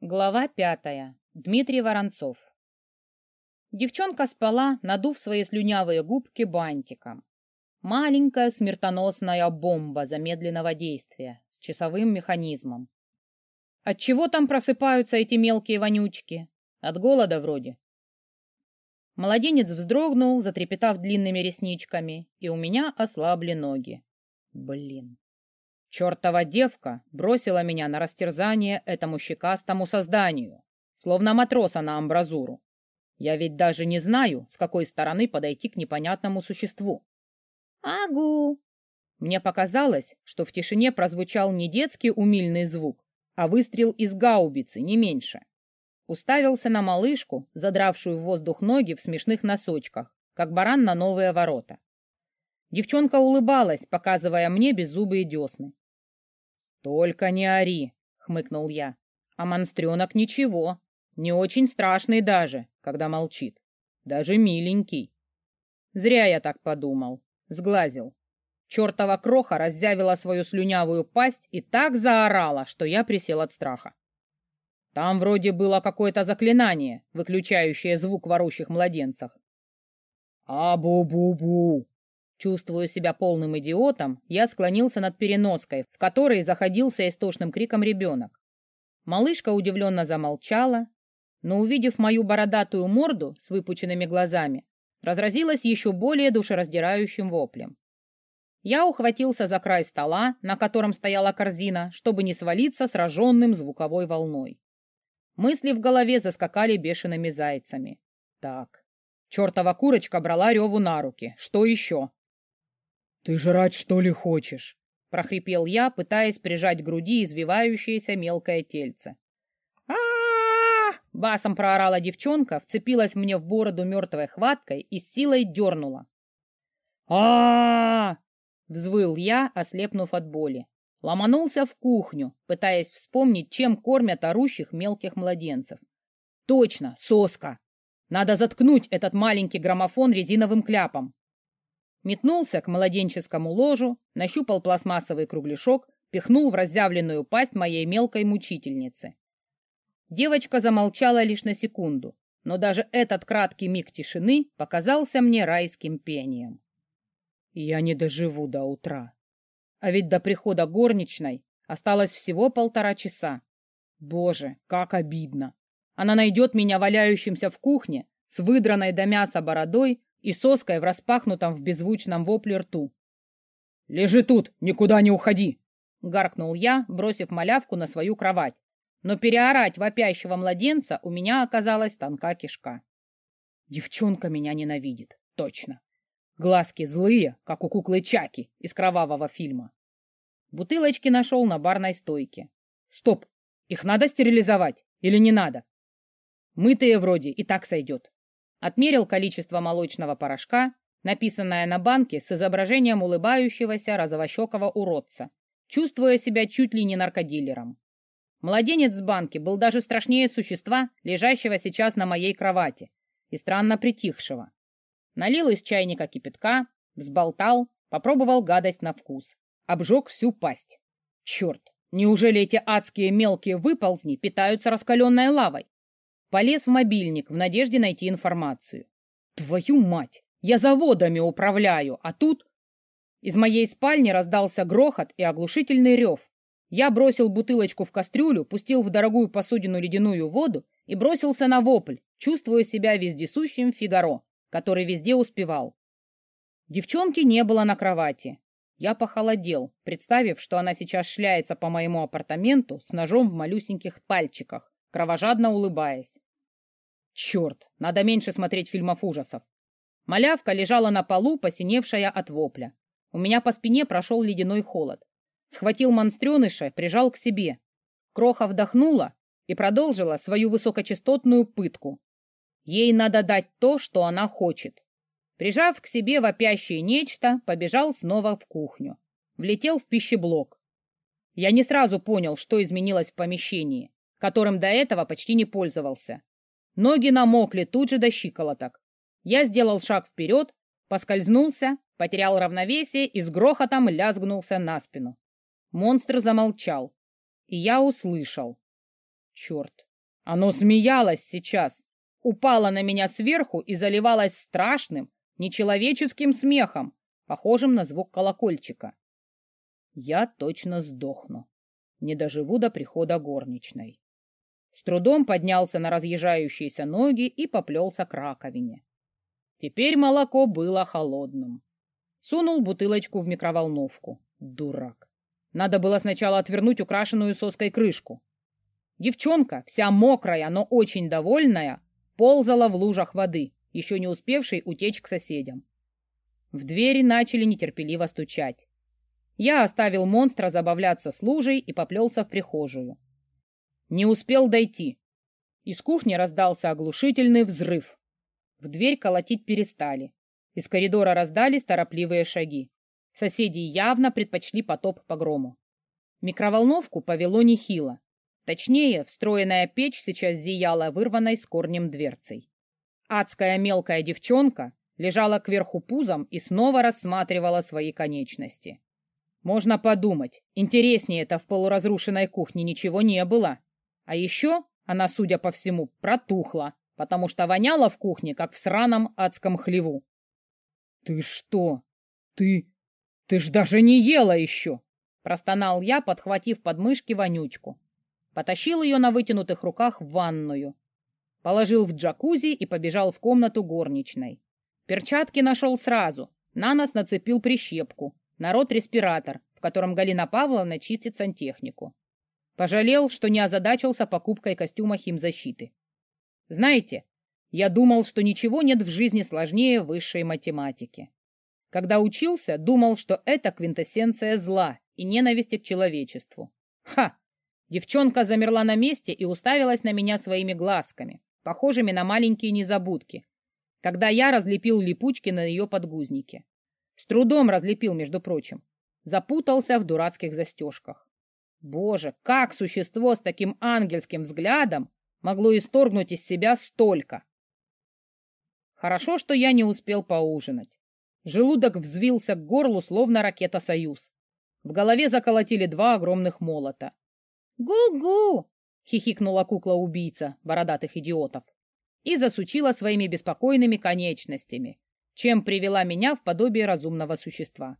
Глава пятая. Дмитрий Воронцов. Девчонка спала, надув свои слюнявые губки бантиком. Маленькая смертоносная бомба замедленного действия с часовым механизмом. От чего там просыпаются эти мелкие вонючки? От голода вроде. Младенец вздрогнул, затрепетав длинными ресничками, и у меня ослабли ноги. Блин. Чертова девка бросила меня на растерзание этому щекастому созданию, словно матроса на амбразуру. Я ведь даже не знаю, с какой стороны подойти к непонятному существу. «Агу!» Мне показалось, что в тишине прозвучал не детский умильный звук, а выстрел из гаубицы, не меньше. Уставился на малышку, задравшую в воздух ноги в смешных носочках, как баран на новые ворота. Девчонка улыбалась, показывая мне беззубые десны. «Только не ори», — хмыкнул я. «А монстренок ничего, не очень страшный даже, когда молчит. Даже миленький». Зря я так подумал. Сглазил. Чертова кроха раззявила свою слюнявую пасть и так заорала, что я присел от страха. Там вроде было какое-то заклинание, выключающее звук в орущих младенцах. «А-бу-бу-бу!» Чувствуя себя полным идиотом, я склонился над переноской, в которой заходился истошным криком ребенок. Малышка удивленно замолчала, но, увидев мою бородатую морду с выпученными глазами, разразилась еще более душераздирающим воплем. Я ухватился за край стола, на котором стояла корзина, чтобы не свалиться сраженным звуковой волной. Мысли в голове заскакали бешеными зайцами. Так, чертова курочка брала Реву на руки. Что еще? «Ты жрать, что ли, хочешь?» — прохрипел я, пытаясь прижать к груди извивающееся мелкое тельце. а басом проорала девчонка, вцепилась мне в бороду мертвой хваткой и с силой дернула. а взвыл я, ослепнув от боли. Ломанулся в кухню, пытаясь вспомнить, чем кормят орущих мелких младенцев. Точно, соска! Надо заткнуть этот маленький граммофон резиновым кляпом. Метнулся к младенческому ложу, нащупал пластмассовый кругляшок, пихнул в разъявленную пасть моей мелкой мучительницы. Девочка замолчала лишь на секунду, но даже этот краткий миг тишины показался мне райским пением. Я не доживу до утра. А ведь до прихода горничной осталось всего полтора часа. Боже, как обидно! Она найдет меня валяющимся в кухне с выдранной до мяса бородой и соской в распахнутом в беззвучном вопле рту. «Лежи тут, никуда не уходи!» — гаркнул я, бросив малявку на свою кровать. Но переорать вопящего младенца у меня оказалась тонка кишка. Девчонка меня ненавидит, точно. Глазки злые, как у куклы Чаки из кровавого фильма. Бутылочки нашел на барной стойке. Стоп, их надо стерилизовать или не надо? Мытые вроде и так сойдет. Отмерил количество молочного порошка, написанное на банке с изображением улыбающегося розовощекого уродца, чувствуя себя чуть ли не наркодилером. Младенец с банки был даже страшнее существа, лежащего сейчас на моей кровати, и странно притихшего. Налил из чайника кипятка, взболтал, попробовал гадость на вкус. Обжег всю пасть. Черт, неужели эти адские мелкие выползни питаются раскаленной лавой? Полез в мобильник в надежде найти информацию. Твою мать! Я заводами управляю, а тут... Из моей спальни раздался грохот и оглушительный рев. Я бросил бутылочку в кастрюлю, пустил в дорогую посудину ледяную воду и бросился на вопль, чувствуя себя вездесущим Фигаро, который везде успевал. Девчонки не было на кровати. Я похолодел, представив, что она сейчас шляется по моему апартаменту с ножом в малюсеньких пальчиках, кровожадно улыбаясь. Черт, надо меньше смотреть фильмов ужасов. Малявка лежала на полу, посиневшая от вопля. У меня по спине прошел ледяной холод. Схватил монстреныша, прижал к себе. Кроха вдохнула и продолжила свою высокочастотную пытку. Ей надо дать то, что она хочет. Прижав к себе вопящее нечто, побежал снова в кухню. Влетел в пищеблок. Я не сразу понял, что изменилось в помещении которым до этого почти не пользовался. Ноги намокли тут же до щиколоток. Я сделал шаг вперед, поскользнулся, потерял равновесие и с грохотом лязгнулся на спину. Монстр замолчал, и я услышал. Черт, Оно смеялось сейчас, упало на меня сверху и заливалось страшным, нечеловеческим смехом, похожим на звук колокольчика. Я точно сдохну. Не доживу до прихода горничной. С трудом поднялся на разъезжающиеся ноги и поплелся к раковине. Теперь молоко было холодным. Сунул бутылочку в микроволновку. Дурак. Надо было сначала отвернуть украшенную соской крышку. Девчонка, вся мокрая, но очень довольная, ползала в лужах воды, еще не успевшей утечь к соседям. В двери начали нетерпеливо стучать. Я оставил монстра забавляться с лужей и поплелся в прихожую. Не успел дойти. Из кухни раздался оглушительный взрыв. В дверь колотить перестали. Из коридора раздались торопливые шаги. Соседи явно предпочли потоп погрому. Микроволновку повело нехило. Точнее, встроенная печь сейчас зияла вырванной с корнем дверцей. Адская мелкая девчонка лежала кверху пузом и снова рассматривала свои конечности. Можно подумать, интереснее это в полуразрушенной кухне ничего не было. А еще она, судя по всему, протухла, потому что воняла в кухне, как в сраном адском хлеву. «Ты что? Ты... ты ж даже не ела еще!» Простонал я, подхватив подмышки вонючку. Потащил ее на вытянутых руках в ванную. Положил в джакузи и побежал в комнату горничной. Перчатки нашел сразу. На нас нацепил прищепку. Народ респиратор, в котором Галина Павловна чистит сантехнику. Пожалел, что не озадачился покупкой костюма химзащиты. Знаете, я думал, что ничего нет в жизни сложнее высшей математики. Когда учился, думал, что это квинтэссенция зла и ненависти к человечеству. Ха! Девчонка замерла на месте и уставилась на меня своими глазками, похожими на маленькие незабудки, когда я разлепил липучки на ее подгузнике. С трудом разлепил, между прочим. Запутался в дурацких застежках. Боже, как существо с таким ангельским взглядом могло исторгнуть из себя столько? Хорошо, что я не успел поужинать. Желудок взвился к горлу, словно ракета «Союз». В голове заколотили два огромных молота. «Гу-гу!» — хихикнула кукла-убийца бородатых идиотов и засучила своими беспокойными конечностями, чем привела меня в подобие разумного существа.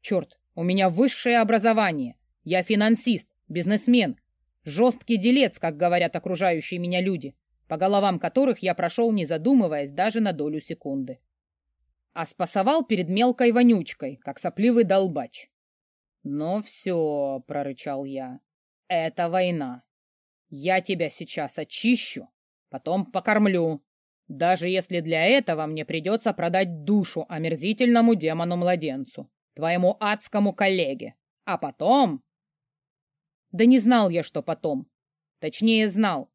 Черт, у меня высшее образование. Я финансист, бизнесмен, жесткий делец, как говорят окружающие меня люди, по головам которых я прошел, не задумываясь даже на долю секунды. А спасовал перед мелкой вонючкой, как сопливый долбач. «Ну все», — прорычал я, — «это война. Я тебя сейчас очищу, потом покормлю, даже если для этого мне придется продать душу омерзительному демону-младенцу, твоему адскому коллеге. А потом... Да не знал я, что потом. Точнее, знал.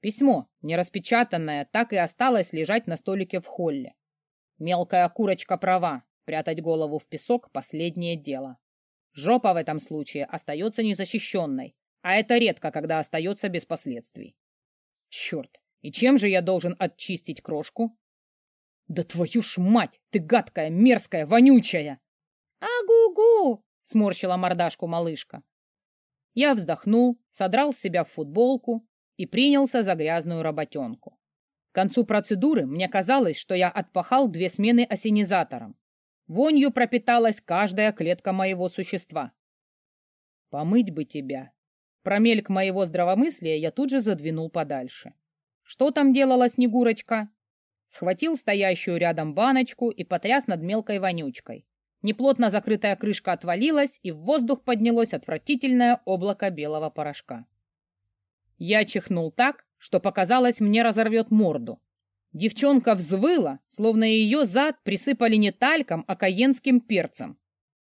Письмо, нераспечатанное, так и осталось лежать на столике в холле. Мелкая курочка права. Прятать голову в песок — последнее дело. Жопа в этом случае остается незащищенной, а это редко, когда остается без последствий. Черт, и чем же я должен отчистить крошку? Да твою ж мать, ты гадкая, мерзкая, вонючая! Агу-гу! Сморщила мордашку малышка. Я вздохнул, содрал с себя футболку и принялся за грязную работенку. К концу процедуры мне казалось, что я отпахал две смены осенизатором. Вонью пропиталась каждая клетка моего существа. Помыть бы тебя. Промельк моего здравомыслия я тут же задвинул подальше. Что там делала Снегурочка? Схватил стоящую рядом баночку и потряс над мелкой вонючкой. Неплотно закрытая крышка отвалилась, и в воздух поднялось отвратительное облако белого порошка. Я чихнул так, что показалось, мне разорвет морду. Девчонка взвыла, словно ее зад присыпали не тальком, а каенским перцем.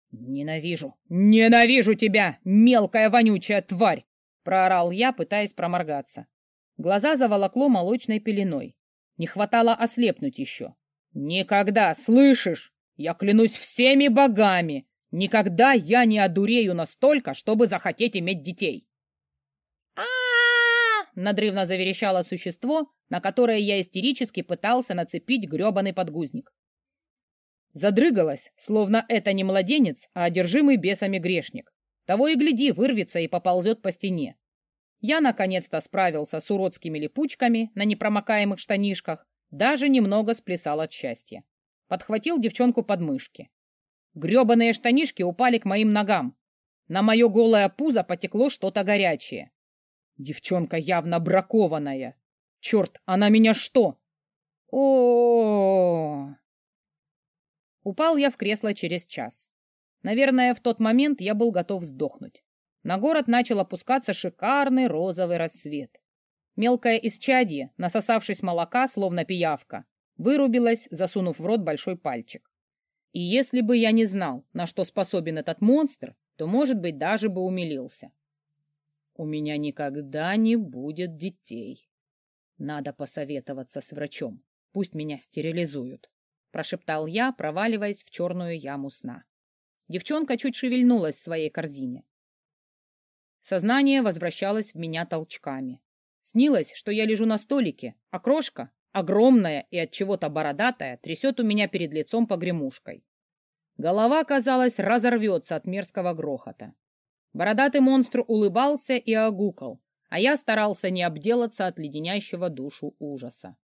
«Ненавижу! Ненавижу тебя, мелкая вонючая тварь!» — проорал я, пытаясь проморгаться. Глаза заволокло молочной пеленой. Не хватало ослепнуть еще. «Никогда, слышишь? Я клянусь всеми богами! Никогда я не одурею настолько, чтобы захотеть иметь детей!» а надрывно заверещало существо, на которое я истерически пытался нацепить гребаный подгузник. Задрыгалась, словно это не младенец, а одержимый бесами грешник. Того и гляди, вырвется и поползет по стене. Я наконец-то справился с уродскими липучками на непромокаемых штанишках, даже немного сплясал от счастья. Подхватил девчонку под мышки. Гребаные штанишки упали к моим ногам. На мое голое пузо потекло что-то горячее. Девчонка явно бракованная. Черт, она меня что? О, Упал я в кресло через час. Наверное, в тот момент я был готов сдохнуть. На город начал опускаться шикарный розовый рассвет. Мелкое исчадье, насосавшись молока, словно пиявка, вырубилась, засунув в рот большой пальчик. И если бы я не знал, на что способен этот монстр, то, может быть, даже бы умилился. У меня никогда не будет детей. Надо посоветоваться с врачом. Пусть меня стерилизуют, прошептал я, проваливаясь в черную яму сна. Девчонка чуть шевельнулась в своей корзине. Сознание возвращалось в меня толчками. Снилось, что я лежу на столике, а крошка, огромная и от чего-то бородатая, трясет у меня перед лицом погремушкой. Голова, казалось, разорвется от мерзкого грохота. Бородатый монстр улыбался и огукал, а я старался не обделаться от леденящего душу ужаса.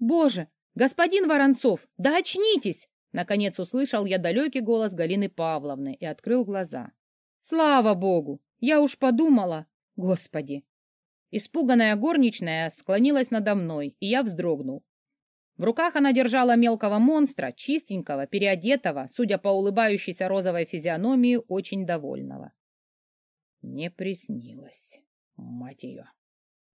«Боже, господин Воронцов, да очнитесь!» Наконец услышал я далекий голос Галины Павловны и открыл глаза. «Слава богу! Я уж подумала! Господи, Испуганная горничная склонилась надо мной, и я вздрогнул. В руках она держала мелкого монстра, чистенького, переодетого, судя по улыбающейся розовой физиономии, очень довольного. «Не приснилось, мать ее!»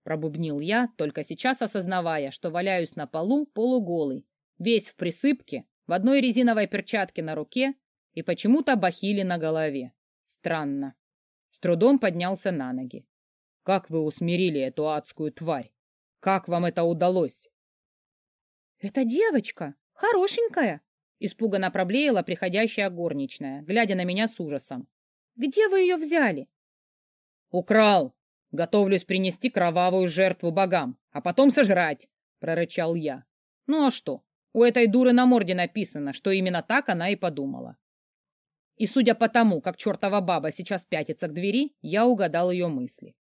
Пробубнил я, только сейчас осознавая, что валяюсь на полу полуголый, весь в присыпке, в одной резиновой перчатке на руке и почему-то бахили на голове. Странно. С трудом поднялся на ноги. Как вы усмирили эту адскую тварь? Как вам это удалось? Это девочка, хорошенькая, испуганно проблеяла приходящая горничная, глядя на меня с ужасом. Где вы ее взяли? Украл. Готовлюсь принести кровавую жертву богам, а потом сожрать, прорычал я. Ну а что? У этой дуры на морде написано, что именно так она и подумала. И судя по тому, как чертова баба сейчас пятится к двери, я угадал ее мысли.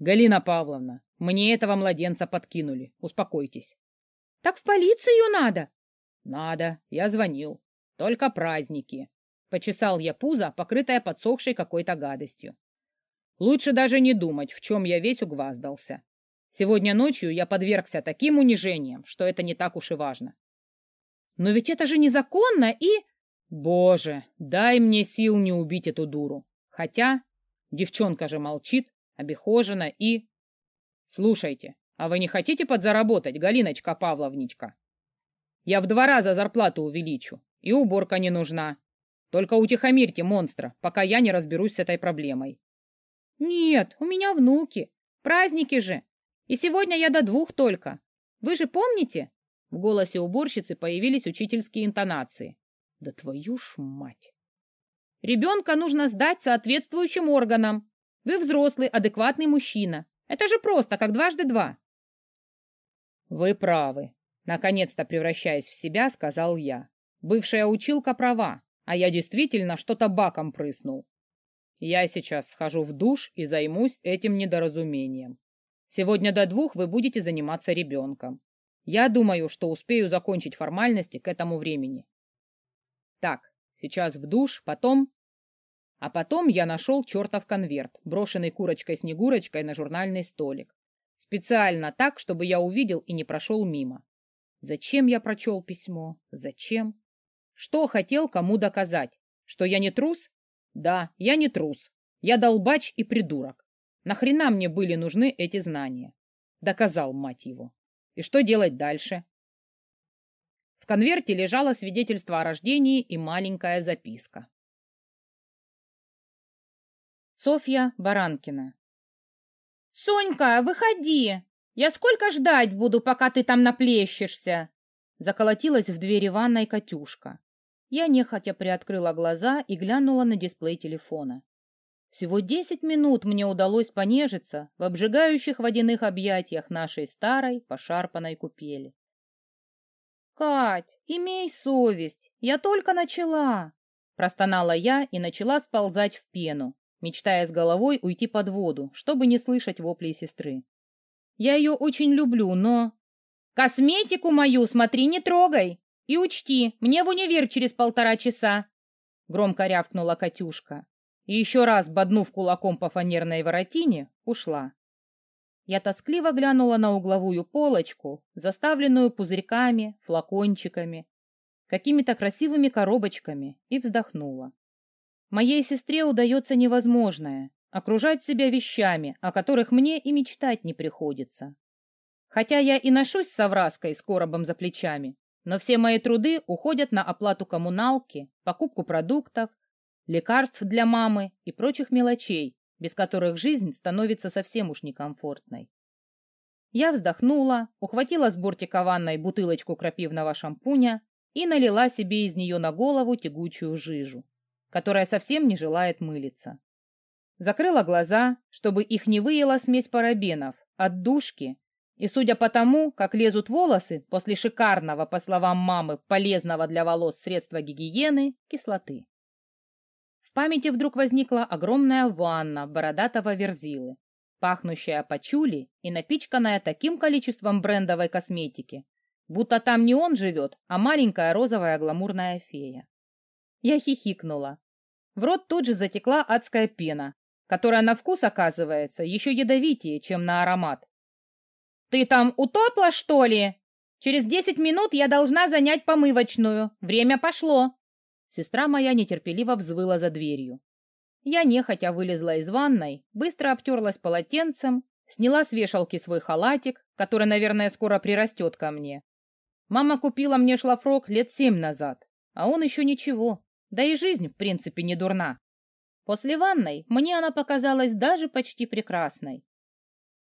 «Галина Павловна, мне этого младенца подкинули. Успокойтесь». «Так в полицию надо?» «Надо. Я звонил. Только праздники». Почесал я пузо, покрытое подсохшей какой-то гадостью. Лучше даже не думать, в чем я весь угваздался. Сегодня ночью я подвергся таким унижениям, что это не так уж и важно. Но ведь это же незаконно и... Боже, дай мне сил не убить эту дуру. Хотя девчонка же молчит, обихожена и... Слушайте, а вы не хотите подзаработать, Галиночка Павловничка? Я в два раза зарплату увеличу, и уборка не нужна. Только утихомирьте монстра, пока я не разберусь с этой проблемой. Нет, у меня внуки. Праздники же. И сегодня я до двух только. Вы же помните? В голосе уборщицы появились учительские интонации. Да твою ж мать! Ребенка нужно сдать соответствующим органам, вы взрослый, адекватный мужчина. Это же просто, как дважды два. Вы правы. Наконец-то превращаясь в себя, сказал я. Бывшая училка права, а я действительно что-то баком прыснул. Я сейчас схожу в душ и займусь этим недоразумением. Сегодня до двух вы будете заниматься ребенком. Я думаю, что успею закончить формальности к этому времени. Так, сейчас в душ, потом а потом я нашел чертов конверт, брошенный курочкой-снегурочкой на журнальный столик. Специально так, чтобы я увидел и не прошел мимо. Зачем я прочел письмо? Зачем? Что хотел кому доказать? Что я не трус? Да, я не трус. Я долбач и придурок. Нахрена мне были нужны эти знания? Доказал, мать его. И что делать дальше? В конверте лежало свидетельство о рождении и маленькая записка. Софья Баранкина. «Сонька, выходи! Я сколько ждать буду, пока ты там наплещешься?» Заколотилась в двери ванной Катюшка. Я нехотя приоткрыла глаза и глянула на дисплей телефона. Всего десять минут мне удалось понежиться в обжигающих водяных объятиях нашей старой пошарпанной купели. «Кать, имей совесть, я только начала!» Простонала я и начала сползать в пену, мечтая с головой уйти под воду, чтобы не слышать вопли сестры. «Я ее очень люблю, но...» «Косметику мою смотри, не трогай! И учти, мне в универ через полтора часа!» Громко рявкнула Катюшка и еще раз, боднув кулаком по фанерной воротине, ушла. Я тоскливо глянула на угловую полочку, заставленную пузырьками, флакончиками, какими-то красивыми коробочками, и вздохнула. Моей сестре удается невозможное — окружать себя вещами, о которых мне и мечтать не приходится. Хотя я и ношусь с совраской с коробом за плечами, но все мои труды уходят на оплату коммуналки, покупку продуктов, лекарств для мамы и прочих мелочей, без которых жизнь становится совсем уж некомфортной. Я вздохнула, ухватила с бортика ванной бутылочку крапивного шампуня и налила себе из нее на голову тягучую жижу, которая совсем не желает мылиться. Закрыла глаза, чтобы их не выела смесь парабенов, отдушки, и, судя по тому, как лезут волосы после шикарного, по словам мамы, полезного для волос средства гигиены, кислоты. В памяти вдруг возникла огромная ванна бородатого верзилы, пахнущая пачули и напичканная таким количеством брендовой косметики, будто там не он живет, а маленькая розовая гламурная фея. Я хихикнула. В рот тут же затекла адская пена, которая на вкус оказывается еще ядовитее, чем на аромат. «Ты там утопла, что ли? Через десять минут я должна занять помывочную. Время пошло!» Сестра моя нетерпеливо взвыла за дверью. Я нехотя вылезла из ванной, быстро обтерлась полотенцем, сняла с вешалки свой халатик, который, наверное, скоро прирастет ко мне. Мама купила мне шлафрок лет семь назад, а он еще ничего, да и жизнь, в принципе, не дурна. После ванной мне она показалась даже почти прекрасной.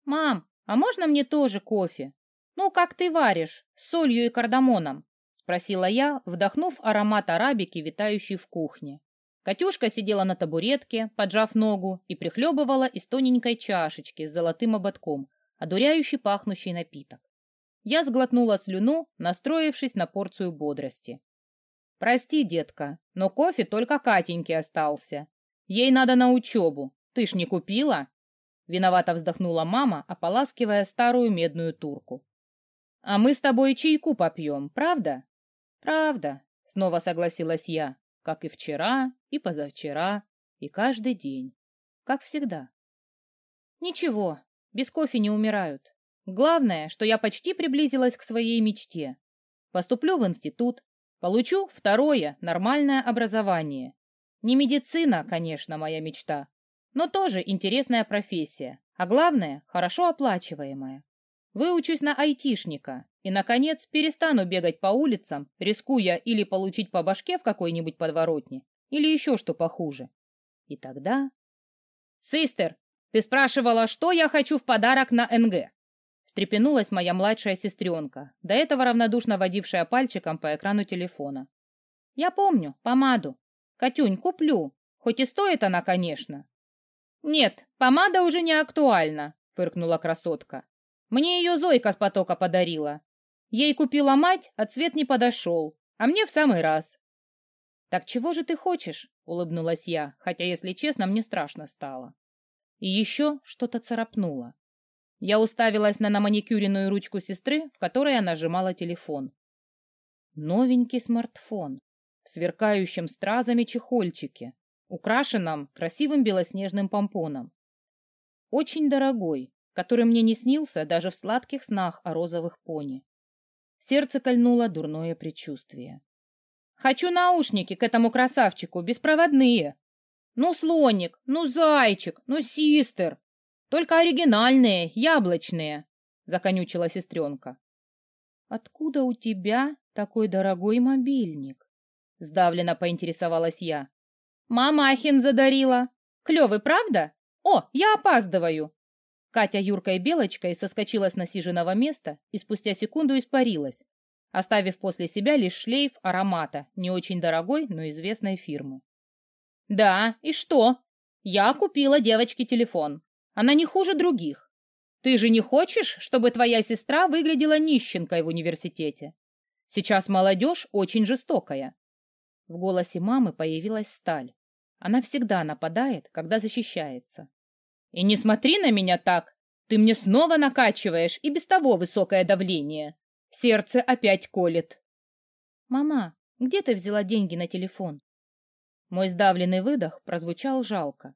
«Мам, а можно мне тоже кофе? Ну, как ты варишь, с солью и кардамоном?» спросила я, вдохнув аромат арабики, витающий в кухне. Катюшка сидела на табуретке, поджав ногу, и прихлебывала из тоненькой чашечки с золотым ободком, одуряющий пахнущий напиток. Я сглотнула слюну, настроившись на порцию бодрости. «Прости, детка, но кофе только Катеньке остался. Ей надо на учебу. Ты ж не купила?» Виновато вздохнула мама, ополаскивая старую медную турку. «А мы с тобой чайку попьем, правда?» «Правда», — снова согласилась я, как и вчера, и позавчера, и каждый день, как всегда. «Ничего, без кофе не умирают. Главное, что я почти приблизилась к своей мечте. Поступлю в институт, получу второе нормальное образование. Не медицина, конечно, моя мечта, но тоже интересная профессия, а главное, хорошо оплачиваемая. Выучусь на айтишника и, наконец, перестану бегать по улицам, рискуя или получить по башке в какой-нибудь подворотне, или еще что похуже. И тогда... «Систер, ты спрашивала, что я хочу в подарок на НГ?» Встрепенулась моя младшая сестренка, до этого равнодушно водившая пальчиком по экрану телефона. «Я помню, помаду. Катюнь, куплю. Хоть и стоит она, конечно». «Нет, помада уже не актуальна», — фыркнула красотка. Мне ее Зойка с потока подарила. Ей купила мать, а цвет не подошел, а мне в самый раз. «Так чего же ты хочешь?» — улыбнулась я, хотя, если честно, мне страшно стало. И еще что-то царапнуло. Я уставилась на наманикюренную ручку сестры, в которой она нажимала телефон. Новенький смартфон в сверкающем стразами чехольчике, украшенном красивым белоснежным помпоном. Очень дорогой, который мне не снился даже в сладких снах о розовых пони. Сердце кольнуло дурное предчувствие. «Хочу наушники к этому красавчику, беспроводные. Ну, слоник, ну, зайчик, ну, систер. Только оригинальные, яблочные», — законючила сестренка. «Откуда у тебя такой дорогой мобильник?» — сдавленно поинтересовалась я. «Мамахин задарила. Клевый, правда? О, я опаздываю!» Катя Юркой Белочкой соскочила с насиженного места и спустя секунду испарилась, оставив после себя лишь шлейф аромата не очень дорогой, но известной фирмы. «Да, и что? Я купила девочке телефон. Она не хуже других. Ты же не хочешь, чтобы твоя сестра выглядела нищенкой в университете? Сейчас молодежь очень жестокая». В голосе мамы появилась сталь. Она всегда нападает, когда защищается. И не смотри на меня так. Ты мне снова накачиваешь и без того высокое давление. Сердце опять колет. Мама, где ты взяла деньги на телефон? Мой сдавленный выдох прозвучал жалко.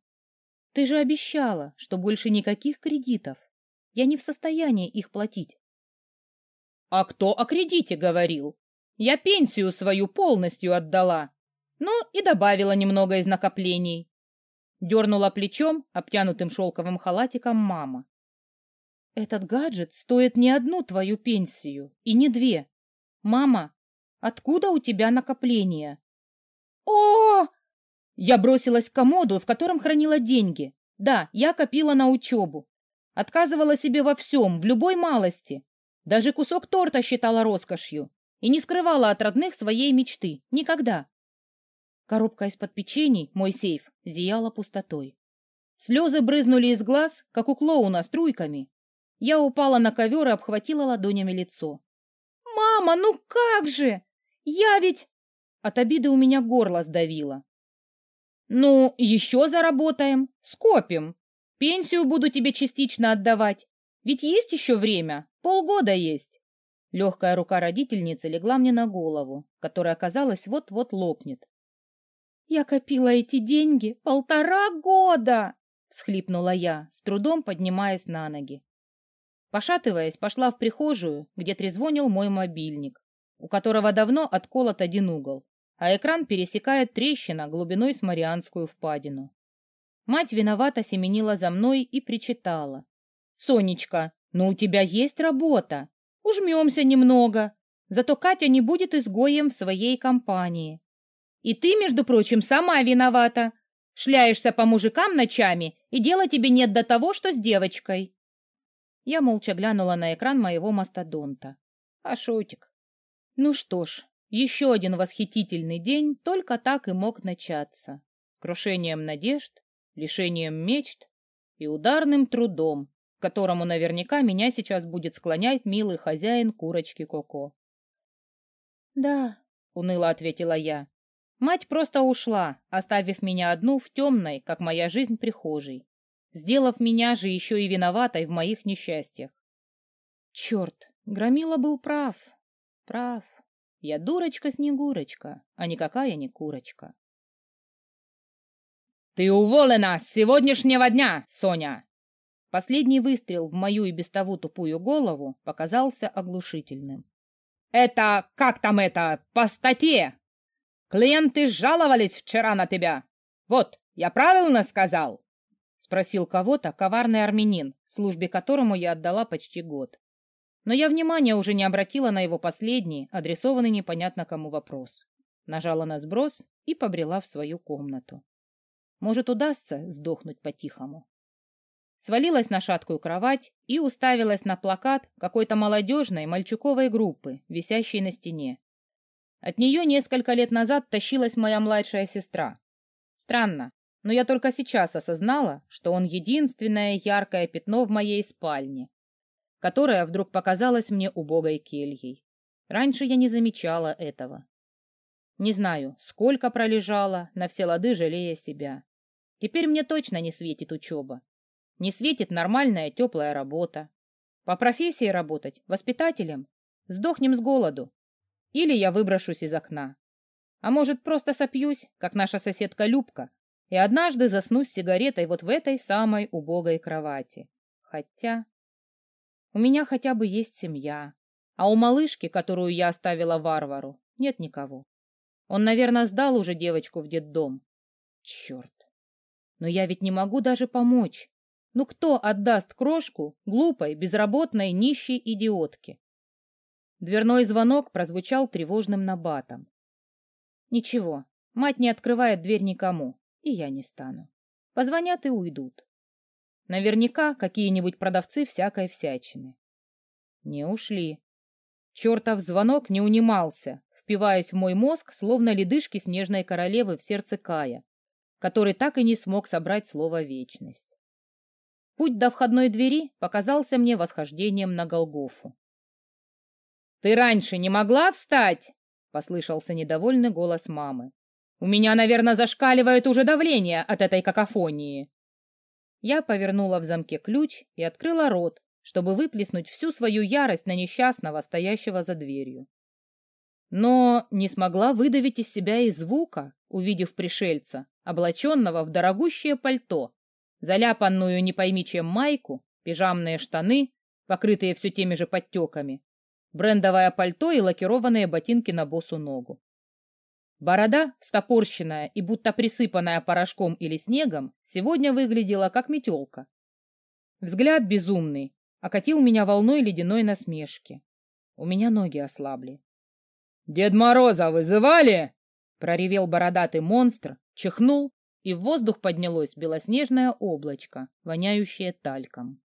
Ты же обещала, что больше никаких кредитов. Я не в состоянии их платить. А кто о кредите говорил? Я пенсию свою полностью отдала. Ну и добавила немного из накоплений. Дернула плечом, обтянутым шелковым халатиком мама. Этот гаджет стоит не одну твою пенсию и не две. Мама, откуда у тебя накопления? О! Я бросилась к комоду, в котором хранила деньги. Да, я копила на учебу. Отказывала себе во всем, в любой малости. Даже кусок торта считала роскошью и не скрывала от родных своей мечты. Никогда. Коробка из-под печений, мой сейф, зияла пустотой. Слезы брызнули из глаз, как у клоуна, струйками. Я упала на ковер и обхватила ладонями лицо. «Мама, ну как же! Я ведь...» От обиды у меня горло сдавило. «Ну, еще заработаем, скопим. Пенсию буду тебе частично отдавать. Ведь есть еще время, полгода есть». Легкая рука родительницы легла мне на голову, которая, казалось, вот-вот лопнет. «Я копила эти деньги полтора года!» — всхлипнула я, с трудом поднимаясь на ноги. Пошатываясь, пошла в прихожую, где трезвонил мой мобильник, у которого давно отколот один угол, а экран пересекает трещина глубиной с Марианскую впадину. Мать виновато семенила за мной и причитала. «Сонечка, ну у тебя есть работа. Ужмемся немного. Зато Катя не будет изгоем в своей компании. И ты, между прочим, сама виновата. Шляешься по мужикам ночами, и дела тебе нет до того, что с девочкой. Я молча глянула на экран моего мастодонта. А шутик. Ну что ж, еще один восхитительный день только так и мог начаться. Крушением надежд, лишением мечт и ударным трудом, к которому наверняка меня сейчас будет склонять милый хозяин курочки Коко. «Да», — уныло ответила я, Мать просто ушла, оставив меня одну в темной, как моя жизнь, прихожей, сделав меня же еще и виноватой в моих несчастьях. Черт, Громила был прав, прав. Я дурочка-снегурочка, а никакая не курочка. «Ты уволена с сегодняшнего дня, Соня!» Последний выстрел в мою и без того тупую голову показался оглушительным. «Это, как там это, по статье, Клиенты жаловались вчера на тебя. Вот, я правильно сказал?» Спросил кого-то коварный армянин, службе которому я отдала почти год. Но я внимания уже не обратила на его последний, адресованный непонятно кому вопрос. Нажала на сброс и побрела в свою комнату. Может, удастся сдохнуть по-тихому. Свалилась на шаткую кровать и уставилась на плакат какой-то молодежной мальчуковой группы, висящей на стене. От нее несколько лет назад тащилась моя младшая сестра. Странно, но я только сейчас осознала, что он единственное яркое пятно в моей спальне, которое вдруг показалось мне убогой кельей. Раньше я не замечала этого. Не знаю, сколько пролежала, на все лады жалея себя. Теперь мне точно не светит учеба. Не светит нормальная теплая работа. По профессии работать, воспитателем. Сдохнем с голоду. Или я выброшусь из окна. А может, просто сопьюсь, как наша соседка Любка, и однажды засну с сигаретой вот в этой самой убогой кровати. Хотя... У меня хотя бы есть семья, а у малышки, которую я оставила варвару, нет никого. Он, наверное, сдал уже девочку в детдом. Черт! Но я ведь не могу даже помочь. Ну кто отдаст крошку глупой, безработной, нищей идиотке? Дверной звонок прозвучал тревожным набатом. Ничего, мать не открывает дверь никому, и я не стану. Позвонят и уйдут. Наверняка какие-нибудь продавцы всякой всячины. Не ушли. Чертов звонок не унимался, впиваясь в мой мозг, словно ледышки снежной королевы в сердце Кая, который так и не смог собрать слово «вечность». Путь до входной двери показался мне восхождением на Голгофу. «Ты раньше не могла встать?» — послышался недовольный голос мамы. У меня, наверное, зашкаливает уже давление от этой какофонии. Я повернула в замке ключ и открыла рот, чтобы выплеснуть всю свою ярость на несчастного, стоящего за дверью. Но не смогла выдавить из себя и звука, увидев пришельца, облаченного в дорогущее пальто, заляпанную не пойми чем майку, пижамные штаны, покрытые все теми же подтеками, брендовое пальто и лакированные ботинки на босу ногу. Борода, стопорщенная и будто присыпанная порошком или снегом, сегодня выглядела как метелка. Взгляд безумный окатил меня волной ледяной насмешки. У меня ноги ослабли. «Дед Мороза вызывали?» — проревел бородатый монстр, чихнул, и в воздух поднялось белоснежное облачко, воняющее тальком.